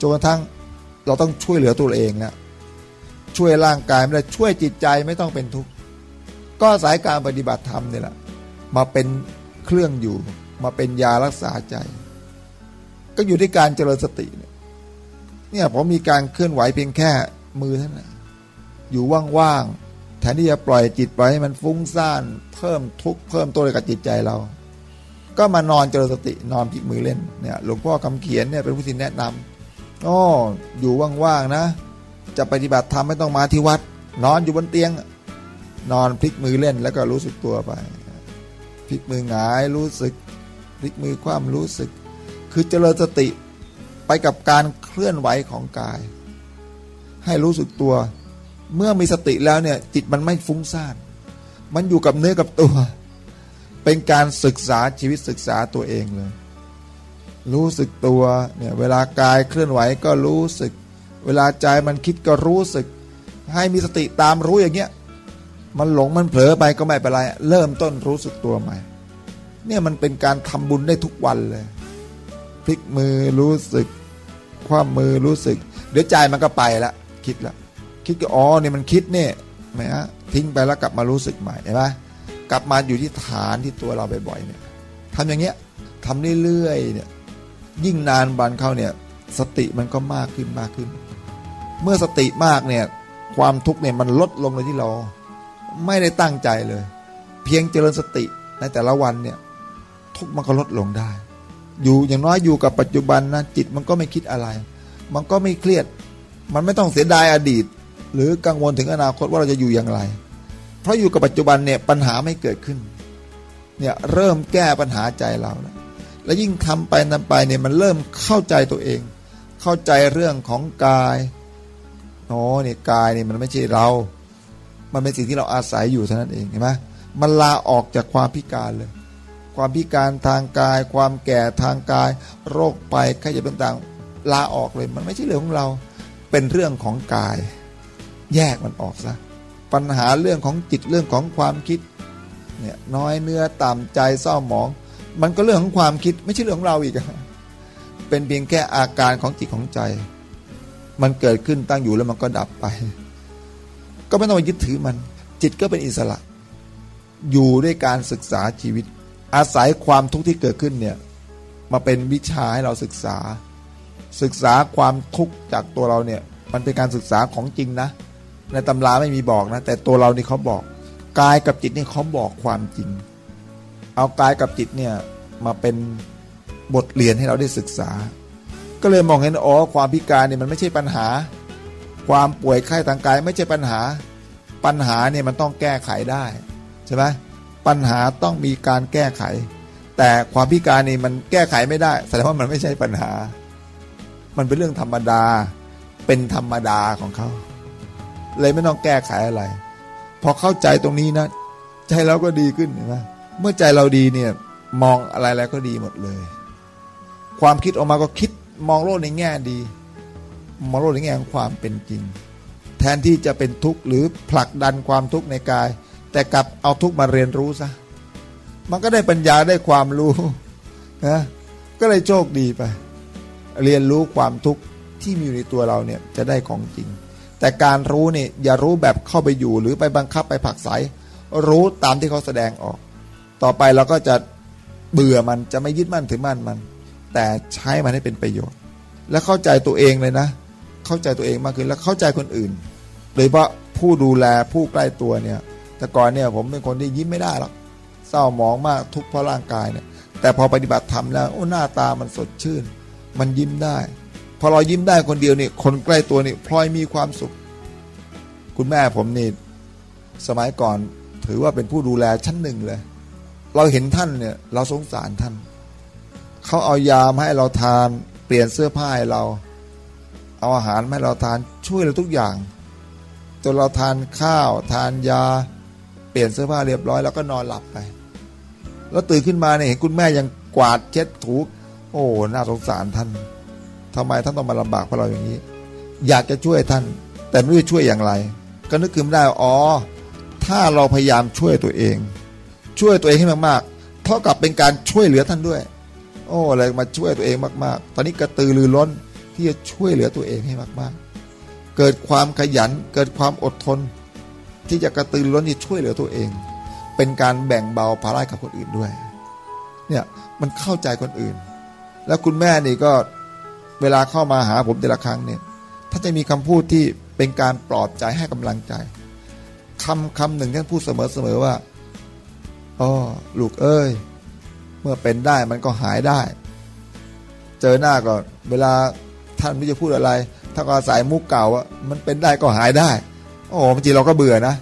จนกระทั่งเราต้องช่วยเหลือตัวเองแล้วช่วยร่างกายไม่ได้ช่วยจิตใจไม่ต้องเป็นทุกข์ก็สายการปฏิบัติธรรมนี่แหละ มาเป็นเครื่องอยู่มาเป็นยารักษาใจ ก็อยู่ที่การเจริญสติเนี่ยเนี่ยผมมีการเคลื่อนไหวเพียงแค่มือเท่านั้น อยู่ว่างๆแทนที่จะปล่อยจิตไว้มันฟุ้งซ่านเพิ่มทุกข์เพิ่มตัวกับจิตใจเรา ก็มานอนเจริญสตินอนพลิกมือเล่นเนี่ยหลวงพ่อคำเขียนเนี่ยเป็นผู้ที่แนะนำอ๋ออยู่ว่างๆนะ จะปฏิบัติธรรมไม่ต้องมาที่วัด นอนอยู่บนเตียง นอนพลิกมือเล่นแล้วก็รู้สึกตัวไปพลิกมือหงายรู้สึกพลิกมือคว่ำรู้สึก คือเจริญสติไปกับการเคลื่อนไหวของกาย ให้รู้สึกตัว เมื่อมีสติแล้วเนี่ยจิตมันไม่ฟุ้งซ่าน มันอยู่กับเนื้อกับตัว เป็นการศึกษาชีวิตศึกษาตัวเองเลย รู้สึกตัวเนี่ยเวลากายเคลื่อนไหวก็รู้สึก เวลาใจมันคิดก็รู้สึก ให้มีสติตามรู้อย่างเงี้ย มันหลงมันเผลอไปก็ไม่เป็นไร เริ่มต้นรู้สึกตัวใหม่ เนี่ยมันเป็นการทำบุญได้ทุกวันเลย พลิกมือรู้สึก คว้ามือรู้สึก เดี๋ยวใจมันก็ไปละคิดละ คิดก็อ๋อเนี่ยมันคิดเนี่ยไหมฮะทิ้งไปแล้วกลับมารู้สึกใหม่เห็นไหมกลับมาอยู่ที่ฐานที่ตัวเราบ่อยๆเนี่ยทำอย่างเงี้ยทำเรื่อยๆเนี่ยยิ่งนานบันเข้าเนี่ยสติมันก็มากขึ้นมากขึ้น เมื่อสติมากเนี่ยความทุกข์เนี่ยมันลดลงเลยที่เรา ไม่ได้ตั้งใจเลย เพียงเจริญสติในแต่ละวันเนี่ยทุกมันก็ลดลงได้ อยู่อย่างน้อยอยู่กับปัจจุบันนะจิตมันก็ไม่คิดอะไร มันก็ไม่เครียด มันไม่ต้องเสียดายอดีต หรือกังวลถึงอนาคตว่าเราจะอยู่อย่างไร เพราะอยู่กับปัจจุบันเนี่ยปัญหาไม่เกิดขึ้นเนี่ยเริ่มแก้ปัญหาใจเราแล้วแล้วยิ่งทำไปทำไปเนี่ยมันเริ่มเข้าใจตัวเอง เข้าใจเรื่องของกายโอ้เนี่ยกายเนี่ยมันไม่ใช่เรา มันเป็นสิ่งที่เราอาศัยอยู่เท่านั้นเองเห็นไหมมันลาออกจากความพิการเลย ความพิการทางกาย ความแก่ทางกาย โรคไปใครจะเป็นต่างลาออกเลย มันไม่ใช่เรื่องของเรา เป็นเรื่องของกาย แยกมันออกซะปัญหาเรื่องของจิตเรื่องของความคิดเนี่ยน้อยเนื้อต่ำใจเศร้าหมอง มันก็เรื่องของความคิดไม่ใช่เรื่องของเราอีกเป็นเพียงแค่อาการของจิตของใจ มันเกิดขึ้นตั้งอยู่แล้วมันก็ดับไป ก็ไม่ต้องยึดถือมัน จิตก็เป็นอิสระ อยู่ด้วยการศึกษาชีวิต อาศัยความทุกข์ที่เกิดขึ้นเนี่ยมาเป็นวิชาให้เราศึกษา ศึกษาความทุกข์จากตัวเราเนี่ย มันเป็นการศึกษาของจริงนะ ในตำราไม่มีบอกนะ แต่ตัวเรานี่เขาบอกกายกับจิตนี่เขาบอกความจริง เอากายกับจิตเนี่ยมาเป็นบทเรียนให้เราได้ศึกษา ก็เลยมองเห็นอ๋อความพิการเนี่ยมันไม่ใช่ปัญหา ความป่วยไข้ทางกายไม่ใช่ปัญหา ปัญหาเนี่ยมันต้องแก้ไขได้ใช่ไหมปัญหาต้องมีการแก้ไข แต่ความพิการนี่มันแก้ไขไม่ได้แสดงว่ามันไม่ใช่ปัญหา มันเป็นเรื่องธรรมดา เป็นธรรมดาของเขา เลยไม่ต้องแก้ไขอะไร พอเข้าใจตรงนี้นะ ใจเราก็ดีขึ้นเห็นไหมเมื่อใจเราดีเนี่ยมองอะไรแล้วก็ดีหมดเลย ความคิดออกมาก็คิดมองโลกในแง่ดี มองโลกในแง่ของความเป็นจริง แทนที่จะเป็นทุกข์หรือผลักดันความทุกข์ในกาย แต่กลับเอาทุกข์มาเรียนรู้ซะมันก็ได้ปัญญาได้ความรู้นะก็เลยโชคดีไป เรียนรู้ความทุกข์ที่มีอยู่ในตัวเราเนี่ยจะได้ของจริง แต่การรู้นี่อย่ารู้แบบเข้าไปอยู่หรือไปบังคับไปผักใสรู้ตามที่เขาแสดงออก ต่อไปเราก็จะเบื่อมันจะไม่ยึดมั่นถือมั่นมัน แต่ใช้มันให้เป็นประโยชน์ และเข้าใจตัวเองเลยนะ เข้าใจตัวเองมากขึ้นแล้วเข้าใจคนอื่นโดยเฉพาะผู้ดูแลผู้ใกล้ตัวเนี่ยแต่ก่อนเนี่ยผมเป็นคนที่ยิ้มไม่ได้หรอกเศร้าหมองมากทุกเพราะร่างกายเนี่ยแต่พอปฏิบัติธรรมแล้วโอ้หน้าตามันสดชื่น มันยิ้มได้ พอเรายิ้มได้คนเดียวนี่คนใกล้ตัวนี่พลอยมีความสุข คุณแม่ผมนี่สมัยก่อนถือว่าเป็นผู้ดูแลชั้นหนึ่งเลย เราเห็นท่านเนี่ย เราสงสารท่าน เขาเอายามให้เราทานเปลี่ยนเสื้อผ้าให้เรา เอาอาหารให้เราทานช่วยเราทุกอย่างจนเราทานข้าว ทานยา เปลี่ยนเสื้อผ้าเรียบร้อย แล้วก็นอนหลับไป แล้วตื่นขึ้นมาเนี่ยเห็นคุณแม่ยังกวาดเช็ดถู โอ้น่าสงสารท่าน ทำไมท่านต้องมาลำบากเพราะเราอย่างนี้ อยากจะช่วยท่าน แต่ไม่รู้จะช่วยอย่างไร ก็นึกขึ้นได้อ๋อ ถ้าเราพยายามช่วยตัวเอง ช่วยตัวเองให้มากๆเท่ากับเป็นการช่วยเหลือท่านด้วย โอ้อะไรมาช่วยตัวเองมากๆ ตอนนี้กระตือรือร้นที่จะช่วยเหลือตัวเองให้มากๆ เกิดความขยันเกิดความอดทน ที่จะกระตือรือร้นที่ช่วยเหลือตัวเอง เป็นการแบ่งเบาภาระกับคนอื่นด้วย เนี่ยมันเข้าใจคนอื่น แล้วคุณแม่นี่ก็ เวลาเข้ามาหาผมแต่ละครั้งเนี่ยท่านจะมีคำพูดที่เป็นการปลอบใจให้กำลังใจคำคำหนึ่งท่านพูดเสมอเสมอว่าอ๋อลูกเอ้ย เมื่อเป็นได้มันก็หายได้ เจอหน้าก็เวลาท่านไม่จะพูดอะไรถ้าก็อาศัยมุกเก่าว่ามันเป็นได้ก็หายได้ โอ้บางทีเราก็เบื่อนะ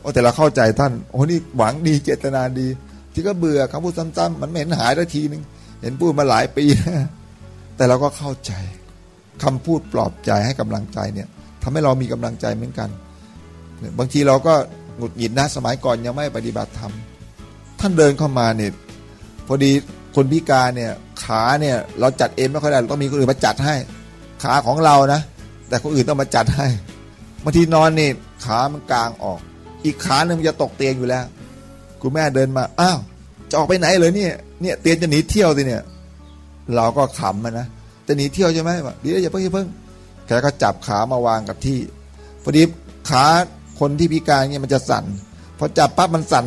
โอ้แต่เราเข้าใจท่านโอ้นี่หวังดีเจตนาดี ที่ก็เบื่อคำพูดซ้ำๆมันไม่เห็นหายได้ทีนึงเห็นพูดมาหลายปีนะ แต่เราก็เข้าใจคำพูดปลอบใจให้กำลังใจเนี่ยทำให้เรามีกำลังใจเหมือนกันบางทีเราก็หงุดหงิดนะสมัยก่อนยังไม่ปฏิบัติธรรมท่านเดินเข้ามาเนี่ยพอดีคนพิการเนี่ยขาเนี่ยเราจัดเองไม่ค่อยได้ต้องมีคนอื่นมาจัดให้ ขาของเรานะ แต่คนอื่นต้องมาจัดให้บางทีนอนนี่ขามันกลางออก อีกขาหนึ่งจะตกเตียงอยู่แล้ว คุณแม่เดินมาอ้าวจะออกไปไหนเลยเนี่ยเนี่ยเตียงจะหนีเที่ยวสิเนี่ย เราก็ขำมันนะจะหนีเที่ยวใช่ไหมบอกดีแล้วอย่าเพิ่งอย่าเพิ่งแกก็จับขามาวางกับที่พอดีขาคนที่พิการเนี่ยมันจะสั่นพอจับปั๊บมันสั่น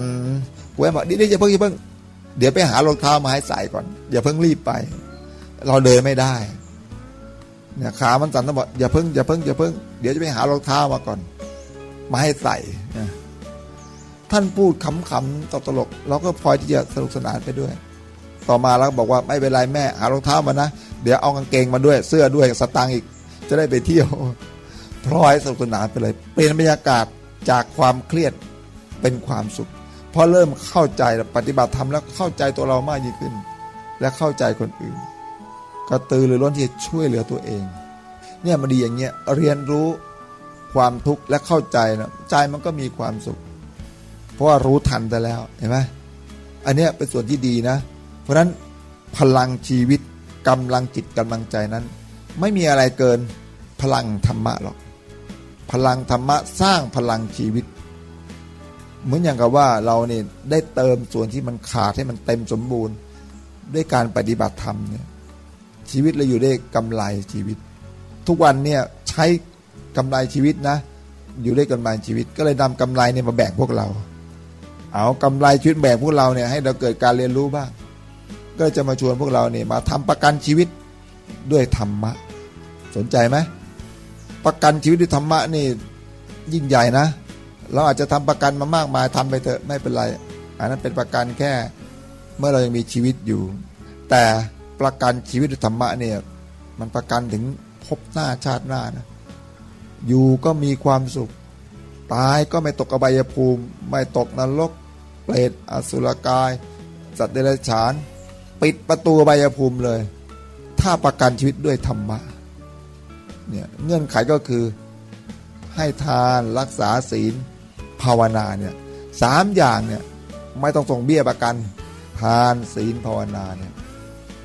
กูแม่บอกดีแล้วอย่าเพิ่งอย่าเพิ่งเดี๋ยวไปหารองเท้ามาให้ใส่ก่อนอย่าเพิ่งรีบไป เราเดินไม่ได้เนี่ยขามันสั่นต้องบอกอย่าเพิ่งอย่าเพิ่งอย่าเพิ่งเดี๋ยวจะไปหารองเท้ามาก่อน มาให้ใส่ท่านพูดขำๆตลกเราก็พลอยที่จะสนุกสนานไปด้วย ต่อมาแล้วบอกว่าไม่เป็นไรแม่หารองเท้ามานะ เดี๋ยวเอากางเกงมาด้วยเสื้อด้วยสตางค์อีก จะได้ไปเที่ยวพลอยสนุกสนานไปเลยเปลี่ยนบรรยากาศจากความเครียดเป็นความสุขพอเริ่มเข้าใจปฏิบัติธรรมแล้วเข้าใจตัวเรามากยิ่งขึ้น และเข้าใจคนอื่น ก็ตือหรือล้นที่ช่วยเหลือตัวเอง เนี่ยมันดีอย่างเงี้ยเรียนรู้ความทุกข์และเข้าใจนะใจมันก็มีความสุข เพราะว่ารู้ทันแต่แล้วเห็นไหมอันเนี้ยเป็นส่วนที่ดีนะ เพราะฉะนั้นพลังชีวิตกำลังจิตกำลังใจนั้น ไม่มีอะไรเกินพลังธรรมะหรอก พลังธรรมะสร้างพลังชีวิต เหมือนอย่างกับว่าเราเนี่ยได้เติมส่วนที่มันขาดให้มันเต็มสมบูรณ์ ด้วยการปฏิบัติธรรมเนี่ยชีวิตเราอยู่ได้กำไรชีวิต ทุกวันเนี่ยใช้กำไรชีวิตนะ อยู่ได้กำไรชีวิต ก็เลยนำกำไรเนี่ยมาแบ่งพวกเรา เอากำไรชีวิตแบ่งพวกเราเนี่ยให้เราเกิดการเรียนรู้บ้าง ก็จะมาชวนพวกเราเนี่ยมาทำประกันชีวิตด้วยธรรมะ สนใจไหมประกันชีวิตด้วยธรรมะนี่ยิ่งใหญ่นะ เราอาจจะทำประกันมามากมายทำไปเถอะไม่เป็นไรอันนั้นเป็นประกันแค่เมื่อเรายังมีชีวิตอยู่ แต่ประกันชีวิตด้วยธรรมะเนี่ยมันประกันถึงพบหน้าชาติหน้านะอยู่ก็มีความสุข ตายก็ไม่ตกอบายภูมิ ไม่ตกนรกเปรตอสุรกาย สัตว์เดรัจฉาน ปิดประตูอบยภูมิเลย ถ้าประกันชีวิตด้วยธรรมะเนี่ยเงื่อนไขก็คือให้ทานรักษาศีลภาวนาเนี่ยสามอย่างเนี่ยไม่ต้องส่งเบี้ยประกัน ทานศีลภาวนาเนี่ย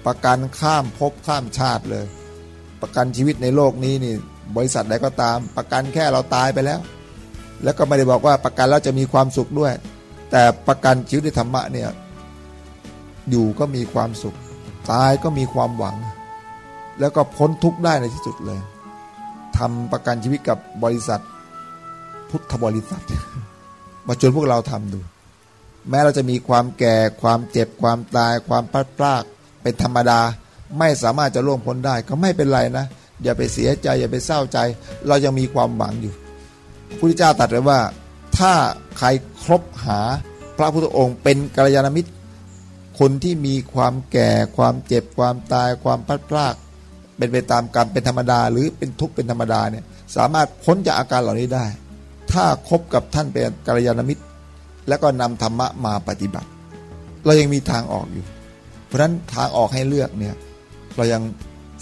ประกันข้ามภพข้ามชาติเลย ประกันชีวิตในโลกนี้นี่บริษัทใดก็ตาม ประกันแค่เราตายไปแล้ว แล้วก็ไม่ได้บอกว่าประกันแล้วจะมีความสุขด้วย แต่ประกันชีวิตธรรมะเนี่ย อยู่ก็มีความสุข ตายก็มีความหวัง แล้วก็พ้นทุกข์ได้ในที่สุดเลยทำประกันชีวิตกับบริษัท พุทธบริษัท มาชวนพวกเราทำดู แม้เราจะมีความแก่ความเจ็บความตาย ความพลาดพลาดเป็นธรรมดา ไม่สามารถจะล่วงพ้นได้ก็ไม่เป็นไรนะ อย่าไปเสียใจ อย่าไปเศร้าใจ เรายังมีความหวังอยู่พระพุทธเจ้าตรัสไว้ว่า ถ้าใครครบหาพระพุทธองค์เป็นกัลยาณมิตร คนที่มีความแก่ความเจ็บความตายความพลาดพลาดเป็นไปตามกรรมเป็นธรรมดา หรือเป็นทุกข์เป็นธรรมดาเนี่ยสามารถพ้นจากอาการเหล่านี้ได้ ถ้าคบกับท่านเป็นกัลยาณมิตร แล้วก็นำธรรมะมาปฏิบัติ เรายังมีทางออกอยู่ เพราะฉะนั้นทางออกให้เลือกเนี่ยเรายัง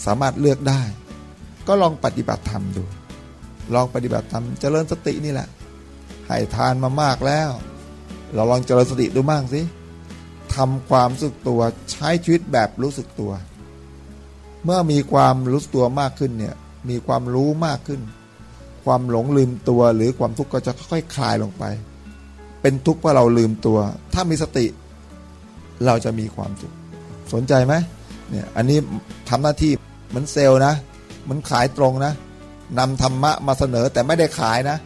สามารถเลือกได้ ก็ลองปฏิบัติธรรมดู ลองปฏิบัติธรรมเจริญสตินี่แหละให้ทานมามากแล้ว เราลองเจริญสติดูบ้างสิ ทำความรู้สึกตัวใช้ชีวิตแบบรู้สึกตัว เมื่อมีความรู้ตัวมากขึ้นเนี่ยมีความรู้มากขึ้น ความหลงลืมตัวหรือความทุกข์ก็จะค่อยๆคลายลงไป เป็นทุกข์เพราะเราลืมตัว ถ้ามีสติ เราจะมีความสุขสนใจไหมเนี่ยอันนี้ทำหน้าที่เหมือนเซลล์นะเหมือนขายตรงนะนำธรรมะมาเสนอแต่ไม่ได้ขายนะ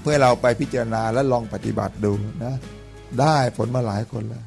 เพื่อเราไปพิจารณาและลองปฏิบัติดูนะ ได้ผลมาหลายคนแล้ว